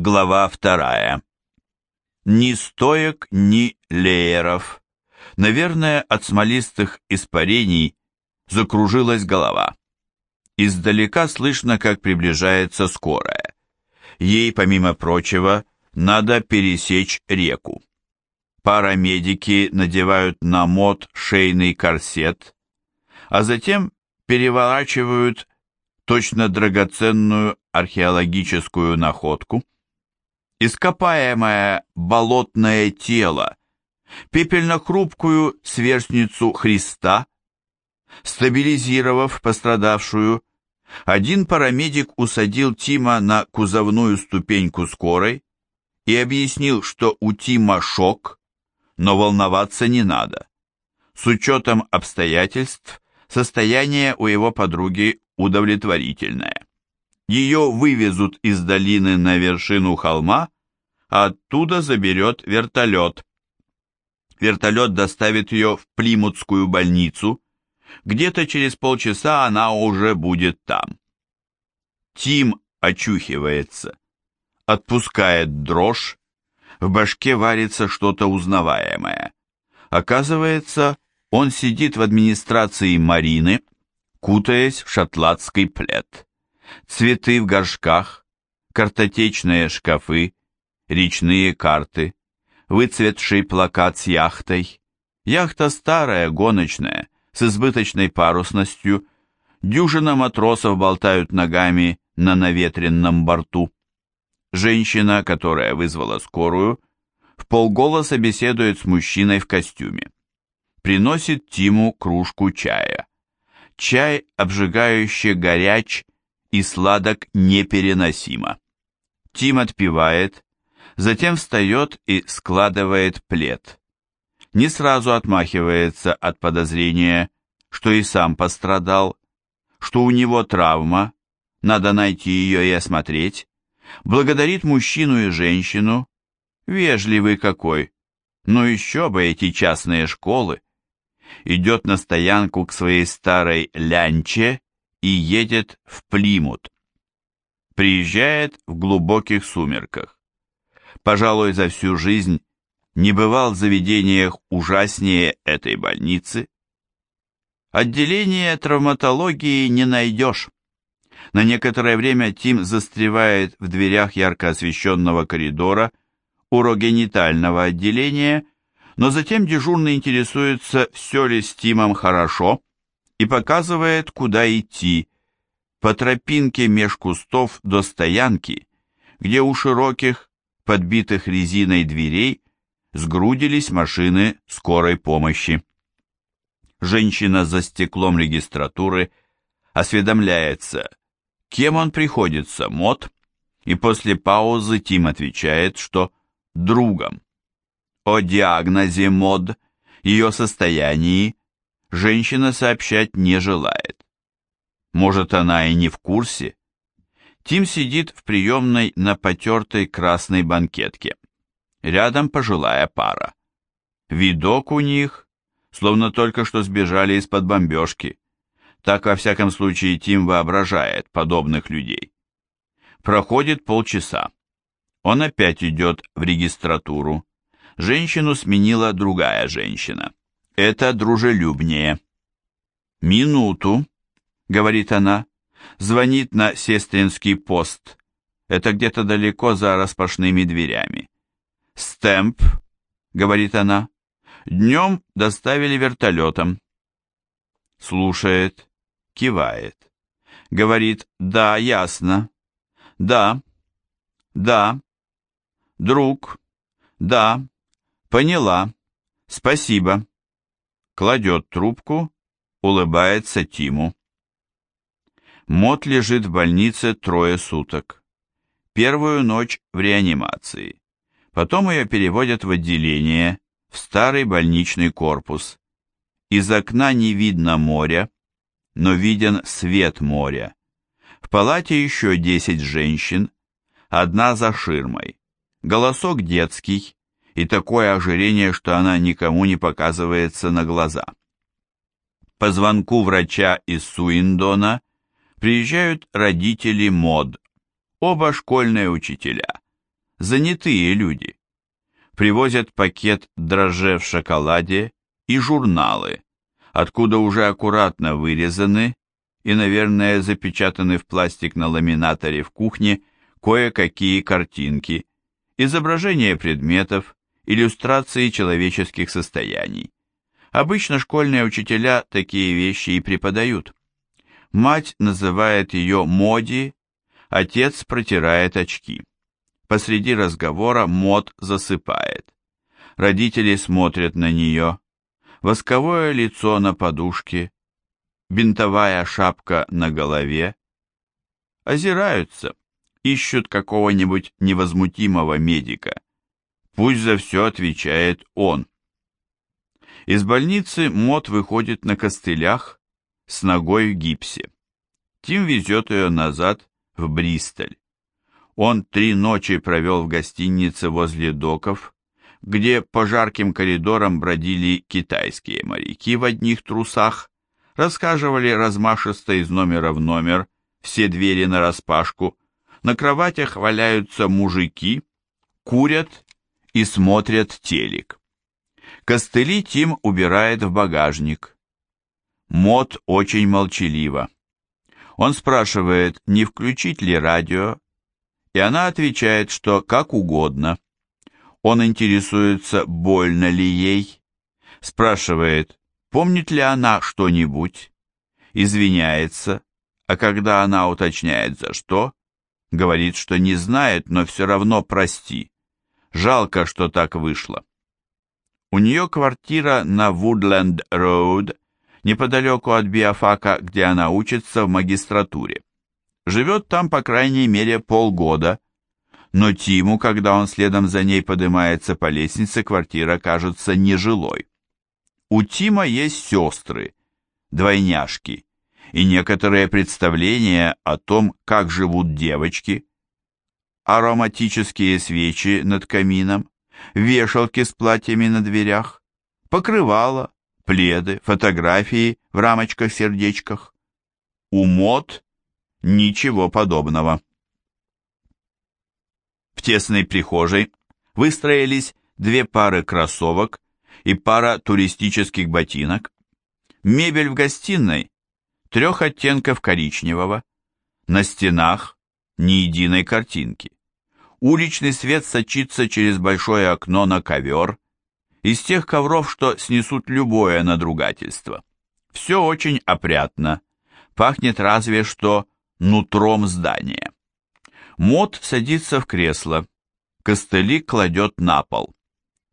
Глава вторая. Ни стоек, ни лееров. Наверное, от смолистых испарений закружилась голова. Издалека слышно, как приближается скорая. Ей, помимо прочего, надо пересечь реку. Парамедики надевают на мод шейный корсет, а затем переворачивают точно драгоценную археологическую находку – ископаемое болотное тело, пепельно-хрупкую сверстницу Христа, стабилизировав пострадавшую, один парамедик усадил Тима на кузовную ступеньку скорой и объяснил, что у Тима шок, но волноваться не надо. С учетом обстоятельств, состояние у его подруги удовлетворительное. Ее вывезут из долины на вершину холма, а оттуда заберет вертолет. Вертолет доставит ее в Плимутскую больницу. Где-то через полчаса она уже будет там. Тим очухивается, отпускает дрожь, в башке варится что-то узнаваемое. Оказывается, он сидит в администрации Марины, кутаясь в шотландский плед цветы в горшках, картотечные шкафы, речные карты, выцветший плакат с яхтой, яхта старая, гоночная, с избыточной парусностью, дюжина матросов болтают ногами на наветренном борту. Женщина, которая вызвала скорую, в полголоса беседует с мужчиной в костюме. Приносит Тиму кружку чая. Чай обжигающе горяч и сладок непереносимо. Тим отпивает, затем встает и складывает плед. Не сразу отмахивается от подозрения, что и сам пострадал, что у него травма, надо найти ее и осмотреть, благодарит мужчину и женщину, вежливый какой, но еще бы эти частные школы, идет на стоянку к своей старой лянче и едет в Плимут. Приезжает в глубоких сумерках. Пожалуй, за всю жизнь не бывал в заведениях ужаснее этой больницы. Отделение травматологии не найдешь. На некоторое время Тим застревает в дверях ярко освещенного коридора урогенитального отделения, но затем дежурный интересуется, все ли с Тимом хорошо, и показывает, куда идти, по тропинке меж кустов до стоянки, где у широких, подбитых резиной дверей, сгрудились машины скорой помощи. Женщина за стеклом регистратуры осведомляется, кем он приходится, Мот, и после паузы Тим отвечает, что другом. О диагнозе Мод, ее состоянии женщина сообщать не желает. Может, она и не в курсе? Тим сидит в приемной на потертой красной банкетке. Рядом пожилая пара. Видок у них, словно только что сбежали из-под бомбежки. Так, во всяком случае, Тим воображает подобных людей. Проходит полчаса. Он опять идет в регистратуру. Женщину сменила другая женщина. Это дружелюбнее. «Минуту», — говорит она, — звонит на сестринский пост. Это где-то далеко за распашными дверями. «Стэмп», — говорит она, — «днем доставили вертолетом». Слушает, кивает. Говорит «да, ясно». «Да, да». «Друг». «Да, поняла. Спасибо» кладет трубку, улыбается Тиму. Мот лежит в больнице трое суток. Первую ночь в реанимации. Потом ее переводят в отделение, в старый больничный корпус. Из окна не видно моря, но виден свет моря. В палате еще десять женщин, одна за ширмой. Голосок детский, и такое ожирение, что она никому не показывается на глаза. По звонку врача из Суиндона приезжают родители Мод, оба школьные учителя. занятые люди. Привозят пакет дрожжей в шоколаде и журналы, откуда уже аккуратно вырезаны и, наверное, запечатаны в пластик на ламинаторе в кухне кое-какие картинки, изображения предметов, иллюстрации человеческих состояний. Обычно школьные учителя такие вещи и преподают. Мать называет ее Моди, отец протирает очки. Посреди разговора Мод засыпает. Родители смотрят на нее. Восковое лицо на подушке, бинтовая шапка на голове. Озираются, ищут какого-нибудь невозмутимого медика. Пусть за все отвечает он. Из больницы Мот выходит на костылях с ногой в гипсе. Тим везет ее назад в Бристоль. Он три ночи провел в гостинице возле доков, где по жарким коридорам бродили китайские моряки в одних трусах, рассказывали размашисто из номера в номер, все двери нараспашку, на кроватях валяются мужики, курят и смотрят телек. Костыли Тим убирает в багажник. Мод очень молчалива. Он спрашивает, не включить ли радио, и она отвечает, что как угодно. Он интересуется, больно ли ей, спрашивает, помнит ли она что-нибудь, извиняется, а когда она уточняет за что, говорит, что не знает, но все равно прости. Жалко, что так вышло. У нее квартира на Вудленд-Роуд, неподалеку от биофака, где она учится в магистратуре. Живет там, по крайней мере, полгода, но Тиму, когда он следом за ней поднимается по лестнице, квартира кажется нежилой. У Тима есть сестры, двойняшки, и некоторые представления о том, как живут девочки. Ароматические свечи над камином, вешалки с платьями на дверях, покрывала, пледы, фотографии в рамочках-сердечках. У мод ничего подобного. В тесной прихожей выстроились две пары кроссовок и пара туристических ботинок. Мебель в гостиной трех оттенков коричневого. На стенах ни единой картинки. Уличный свет сочится через большое окно на ковер, из тех ковров, что снесут любое надругательство. Все очень опрятно, пахнет разве что нутром здания. Мод садится в кресло, костыли кладет на пол.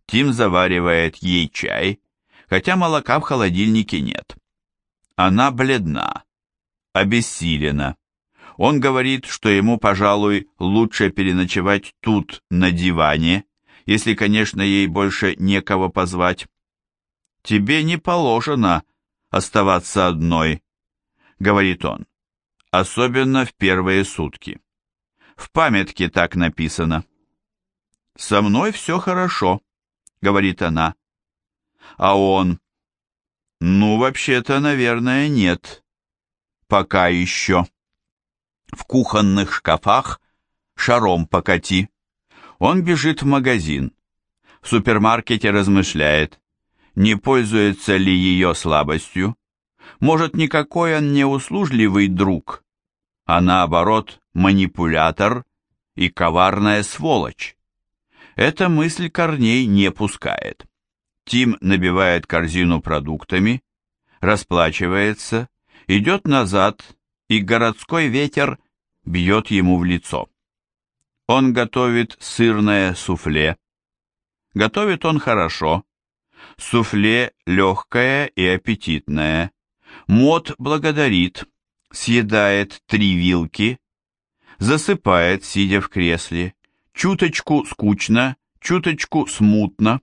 Тим заваривает ей чай, хотя молока в холодильнике нет. Она бледна, обессилена. Он говорит, что ему, пожалуй, лучше переночевать тут, на диване, если, конечно, ей больше некого позвать. «Тебе не положено оставаться одной», — говорит он, — «особенно в первые сутки». В памятке так написано. «Со мной все хорошо», — говорит она. А он... «Ну, вообще-то, наверное, нет. Пока еще». В кухонных шкафах шаром покати. Он бежит в магазин. В супермаркете размышляет, не пользуется ли ее слабостью. Может, никакой он не услужливый друг, а наоборот манипулятор и коварная сволочь. Эта мысль корней не пускает. Тим набивает корзину продуктами, расплачивается, идет назад, и городской ветер бьет ему в лицо. Он готовит сырное суфле. Готовит он хорошо. Суфле легкое и аппетитное. Мод благодарит, съедает три вилки, засыпает, сидя в кресле, чуточку скучно, чуточку смутно.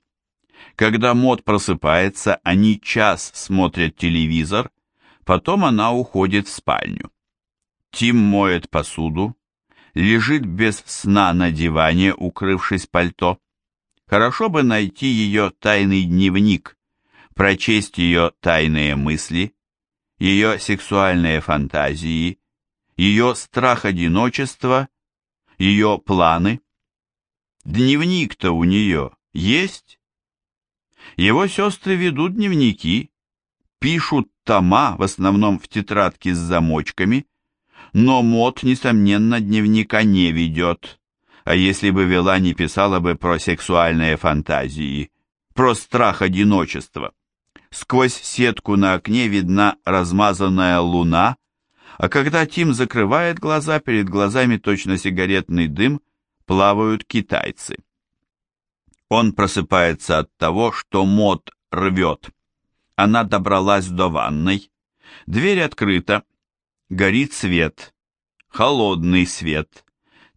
Когда Мод просыпается, они час смотрят телевизор, потом она уходит в спальню. Тим моет посуду, лежит без сна на диване, укрывшись пальто. Хорошо бы найти ее тайный дневник, прочесть ее тайные мысли, ее сексуальные фантазии, ее страх одиночества, ее планы. Дневник-то у нее есть? Его сестры ведут дневники, пишут тома, в основном в тетрадке с замочками, но Мот, несомненно, дневника не ведет. А если бы вела, не писала бы про сексуальные фантазии, про страх одиночества. Сквозь сетку на окне видна размазанная луна, а когда Тим закрывает глаза, перед глазами точно сигаретный дым, плавают китайцы. Он просыпается от того, что Мот рвет. Она добралась до ванной. Дверь открыта. Горит свет. Холодный свет.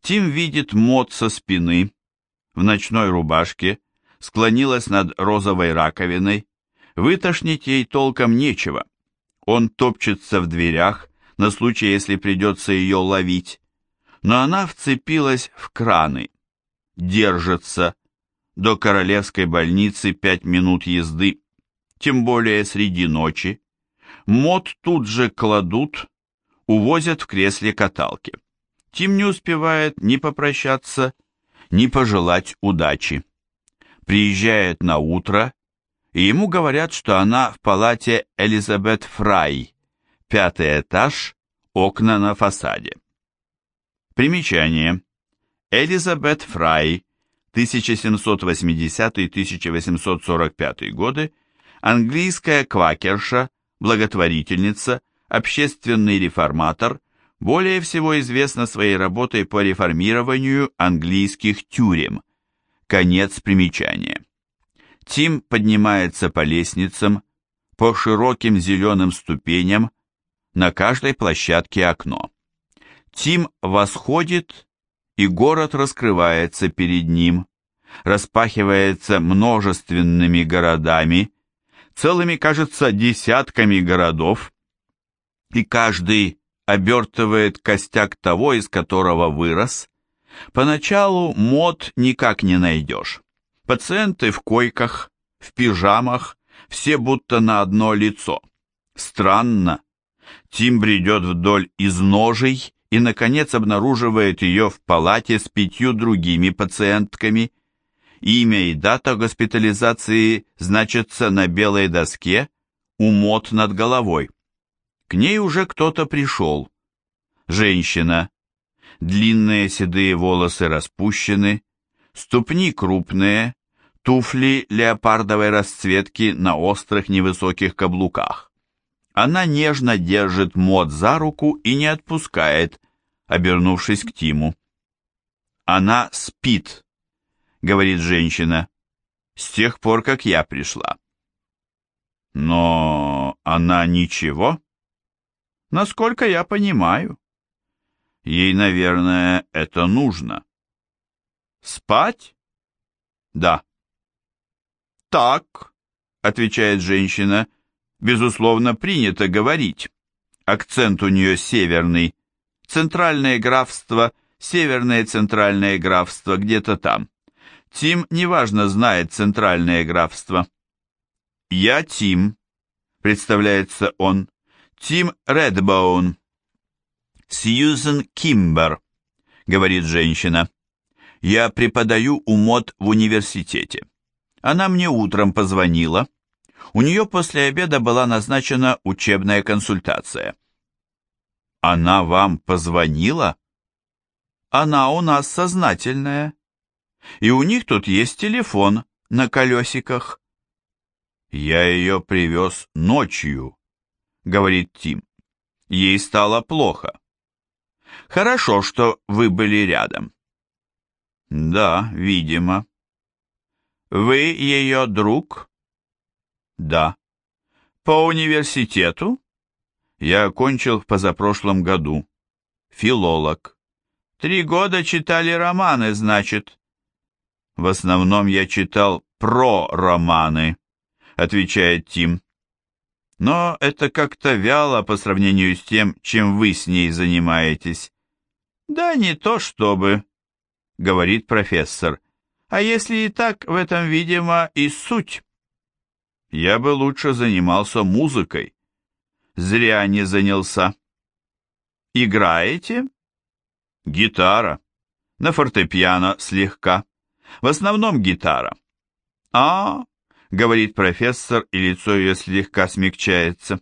Тим видит Мот со спины. В ночной рубашке. Склонилась над розовой раковиной. Вытошнить ей толком нечего. Он топчется в дверях, на случай, если придется ее ловить. Но она вцепилась в краны. Держится. До королевской больницы пять минут езды, тем более среди ночи. Мод тут же кладут, увозят в кресле каталки. Тим не успевает ни попрощаться, ни пожелать удачи. Приезжает на утро и ему говорят, что она в палате Элизабет Фрай, пятый этаж, окна на фасаде. Примечание. Элизабет Фрай, 1780-1845 годы, английская квакерша, благотворительница, общественный реформатор, более всего известна своей работой по реформированию английских тюрем. Конец примечания. Тим поднимается по лестницам, по широким зеленым ступеням, на каждой площадке окно. Тим восходит, и город раскрывается перед ним, распахивается множественными городами, целыми, кажется, десятками городов, и каждый обертывает костяк того, из которого вырос. Поначалу мод никак не найдешь. Пациенты в койках, в пижамах, все будто на одно лицо. Странно. Тим бредет вдоль изножий и, наконец, обнаруживает ее в палате с пятью другими пациентками. Имя и дата госпитализации значатся на белой доске у мод над головой. К ней уже кто-то пришел. Женщина. Длинные седые волосы распущены, ступни крупные, туфли леопардовой расцветки на острых невысоких каблуках. Она нежно держит Мод за руку и не отпускает, обернувшись к Тиму. «Она спит», — говорит женщина, — «с тех пор, как я пришла». «Но она ничего?» «Насколько я понимаю». «Ей, наверное, это нужно». «Спать?» «Да». «Так», — отвечает женщина, — «безусловно, принято говорить. Акцент у нее северный. Центральное графство, северное центральное графство, где-то там. Тим неважно знает центральное графство». «Я Тим», — представляется он, — «Тим Редбоун». «Сьюзен Кимбер», — говорит женщина. Я преподаю у МОД в университете. Она мне утром позвонила. У нее после обеда была назначена учебная консультация. Она вам позвонила? Она у нас сознательная. И у них тут есть телефон на колесиках. Я ее привез ночью, говорит Тим. Ей стало плохо. Хорошо, что вы были рядом. Да, видимо. Вы ее друг? Да. По университету? Я окончил в позапрошлом году. Филолог. Три года читали романы, значит? В основном я читал про романы, отвечает Тим. Но это как-то вяло по сравнению с тем, чем вы с ней занимаетесь. Да не то чтобы, — говорит профессор. «А если и так, в этом, видимо, и суть». «Я бы лучше занимался музыкой». «Зря не занялся». «Играете?» «Гитара. На фортепиано слегка. В основном гитара. А, говорит профессор, и лицо ее слегка смягчается.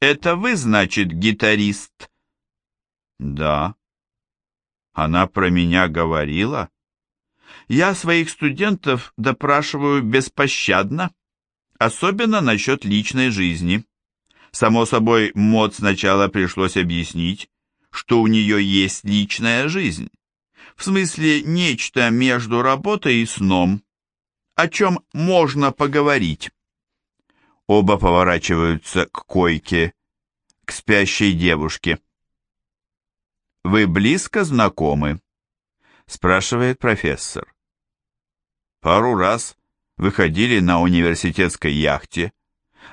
Это вы, значит, гитарист? Да. Она про меня говорила? Я своих студентов допрашиваю беспощадно, особенно насчет личной жизни. Само собой, Мод сначала пришлось объяснить, что у нее есть личная жизнь. В смысле, нечто между работой и сном, о чем можно поговорить. Оба поворачиваются к койке, к спящей девушке. «Вы близко знакомы?» – спрашивает профессор. Пару раз выходили на университетской яхте.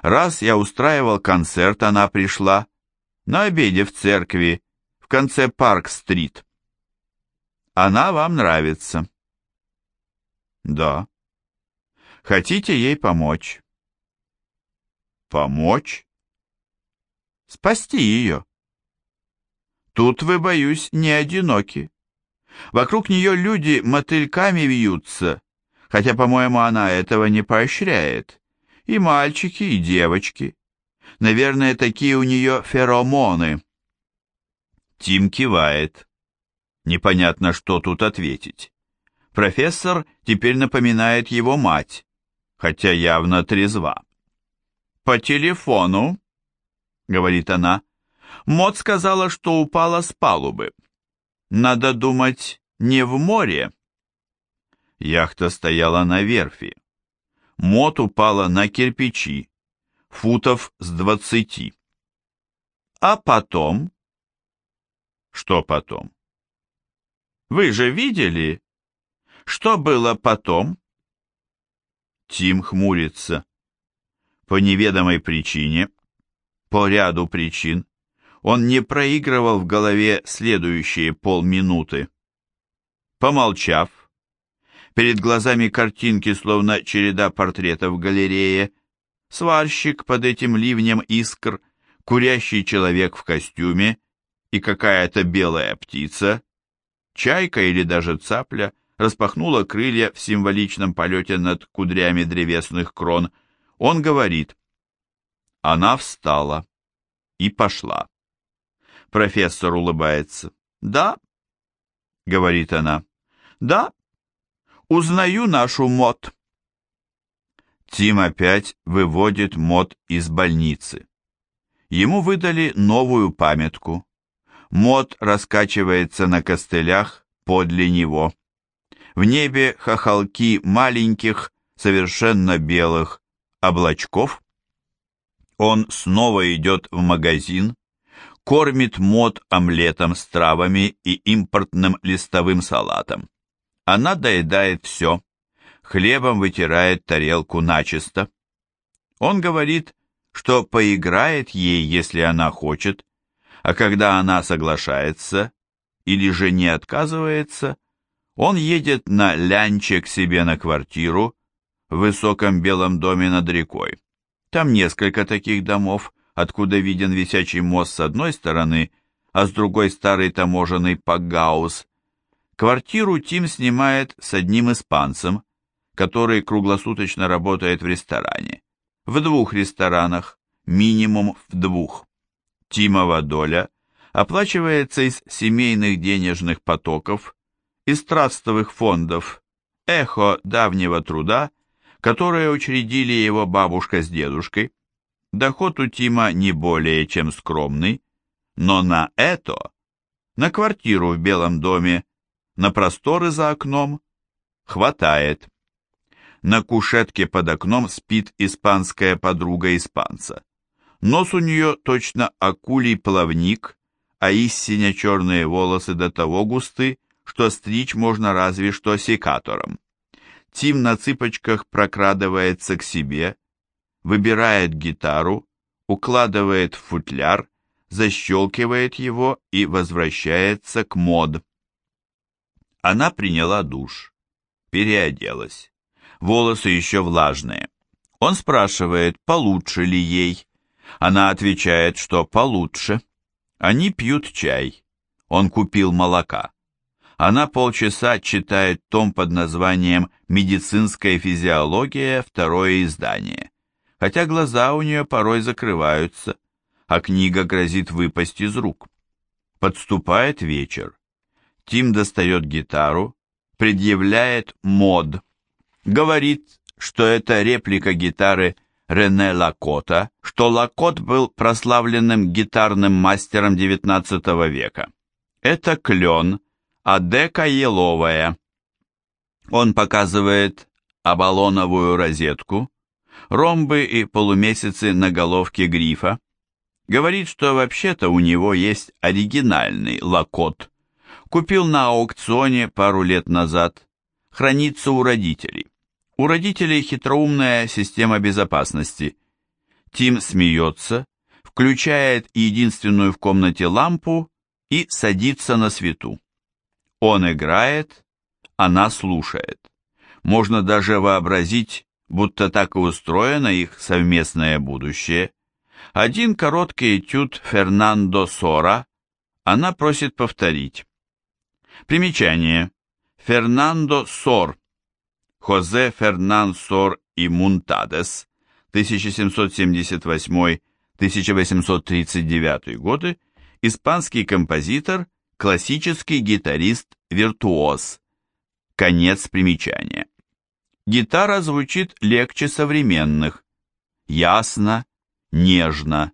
Раз я устраивал концерт, она пришла. На обеде в церкви, в конце Парк-стрит. Она вам нравится. Да. Хотите ей помочь? Помочь? Спасти ее. Тут вы, боюсь, не одиноки. Вокруг нее люди мотыльками вьются, хотя, по-моему, она этого не поощряет. И мальчики, и девочки. Наверное, такие у нее феромоны. Тим кивает. Непонятно, что тут ответить. Профессор теперь напоминает его мать, хотя явно трезва. «По телефону», — говорит она, — «Мот сказала, что упала с палубы. Надо думать, не в море». Яхта стояла на верфи. Мот упала на кирпичи, футов с двадцати. А потом? Что потом? Вы же видели? Что было потом? Тим хмурится. По неведомой причине, по ряду причин, он не проигрывал в голове следующие полминуты. Помолчав, перед глазами картинки, словно череда портретов в галерее, сварщик под этим ливнем искр, курящий человек в костюме и какая-то белая птица, Чайка или даже цапля распахнула крылья в символичном полете над кудрями древесных крон. Он говорит. Она встала и пошла. Профессор улыбается. «Да», — говорит она, — «да, узнаю нашу мод». Тим опять выводит мод из больницы. Ему выдали новую памятку. Мод раскачивается на костылях подле него. В небе хохолки маленьких, совершенно белых облачков. Он снова идет в магазин, кормит Мод омлетом с травами и импортным листовым салатом. Она доедает все, хлебом вытирает тарелку начисто. Он говорит, что поиграет ей, если она хочет, а когда она соглашается или же не отказывается, он едет на лянче к себе на квартиру в высоком белом доме над рекой. Там несколько таких домов, откуда виден висячий мост с одной стороны, а с другой старый таможенный Пагаус. Квартиру Тим снимает с одним испанцем, который круглосуточно работает в ресторане. В двух ресторанах, минимум в двух. Тимова доля оплачивается из семейных денежных потоков, из трастовых фондов, эхо давнего труда, которые учредили его бабушка с дедушкой. Доход у Тима не более чем скромный, но на это, на квартиру в Белом доме, на просторы за окном, хватает. На кушетке под окном спит испанская подруга испанца. Нос у нее точно акулий плавник, а истиня черные волосы до того густы, что стричь можно разве что секатором. Тим на цыпочках прокрадывается к себе, выбирает гитару, укладывает в футляр, защелкивает его и возвращается к мод. Она приняла душ, переоделась. Волосы еще влажные. Он спрашивает, получше ли ей. Она отвечает, что получше. Они пьют чай. Он купил молока. Она полчаса читает том под названием «Медицинская физиология. Второе издание», хотя глаза у нее порой закрываются, а книга грозит выпасть из рук. Подступает вечер. Тим достает гитару, предъявляет мод, говорит, что это реплика гитары Рене Лакота, что Лакот был прославленным гитарным мастером XIX века. Это клен, а дека еловая. Он показывает оболоновую розетку, ромбы и полумесяцы на головке грифа. Говорит, что вообще-то у него есть оригинальный лакот. Купил на аукционе пару лет назад. Хранится у родителей. У родителей хитроумная система безопасности. Тим смеется, включает единственную в комнате лампу и садится на свету. Он играет, она слушает. Можно даже вообразить, будто так и устроено их совместное будущее. Один короткий этюд Фернандо Сора она просит повторить. Примечание. Фернандо Сор. Хозе Фернан Сор и Мунтадес, 1778-1839 годы, испанский композитор, классический гитарист-виртуоз. Конец примечания. Гитара звучит легче современных. Ясно, нежно.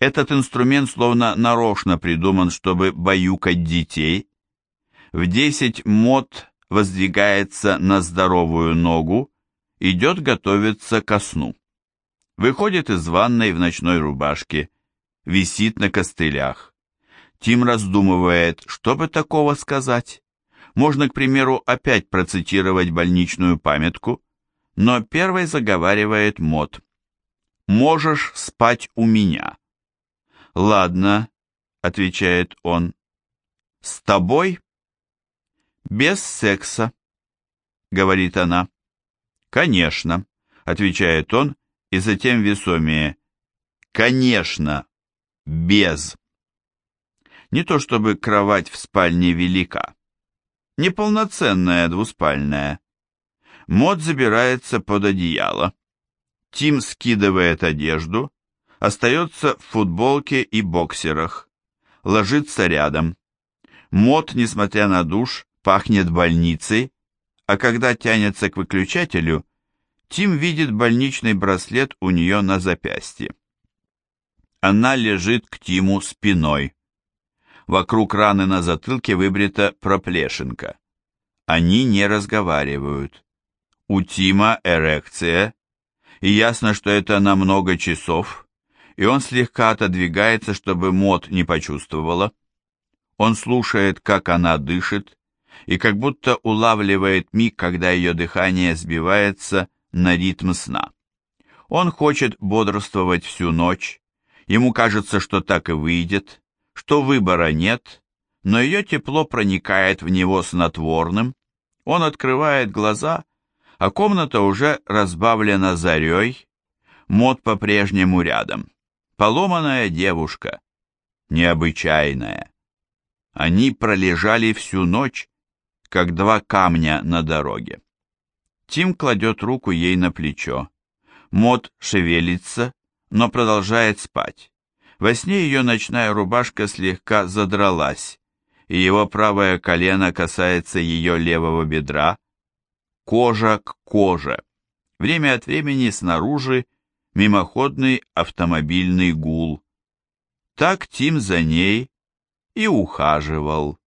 Этот инструмент словно нарочно придуман, чтобы баюкать детей. В 10 мод воздвигается на здоровую ногу, идет готовиться ко сну. Выходит из ванной в ночной рубашке, висит на костылях. Тим раздумывает, что бы такого сказать. Можно, к примеру, опять процитировать больничную памятку, но первой заговаривает Мот. «Можешь спать у меня». «Ладно», — отвечает он. «С тобой?» «Без секса», — говорит она. «Конечно», — отвечает он, и затем весомее. «Конечно, без». Не то чтобы кровать в спальне велика неполноценная двуспальная. Мод забирается под одеяло. Тим скидывает одежду, остается в футболке и боксерах. Ложится рядом. Мод, несмотря на душ, пахнет больницей, а когда тянется к выключателю, Тим видит больничный браслет у нее на запястье. Она лежит к Тиму спиной. Вокруг раны на затылке выбрита проплешинка. Они не разговаривают. У Тима эрекция, и ясно, что это на много часов, и он слегка отодвигается, чтобы Мот не почувствовала. Он слушает, как она дышит, и как будто улавливает миг, когда ее дыхание сбивается на ритм сна. Он хочет бодрствовать всю ночь, ему кажется, что так и выйдет, что выбора нет, но ее тепло проникает в него снотворным, он открывает глаза, а комната уже разбавлена зарей, мод по-прежнему рядом, поломанная девушка, необычайная. Они пролежали всю ночь, как два камня на дороге. Тим кладет руку ей на плечо. Мод шевелится, но продолжает спать. Во сне ее ночная рубашка слегка задралась, и его правое колено касается ее левого бедра. Кожа к коже. Время от времени снаружи мимоходный автомобильный гул. Так Тим за ней и ухаживал.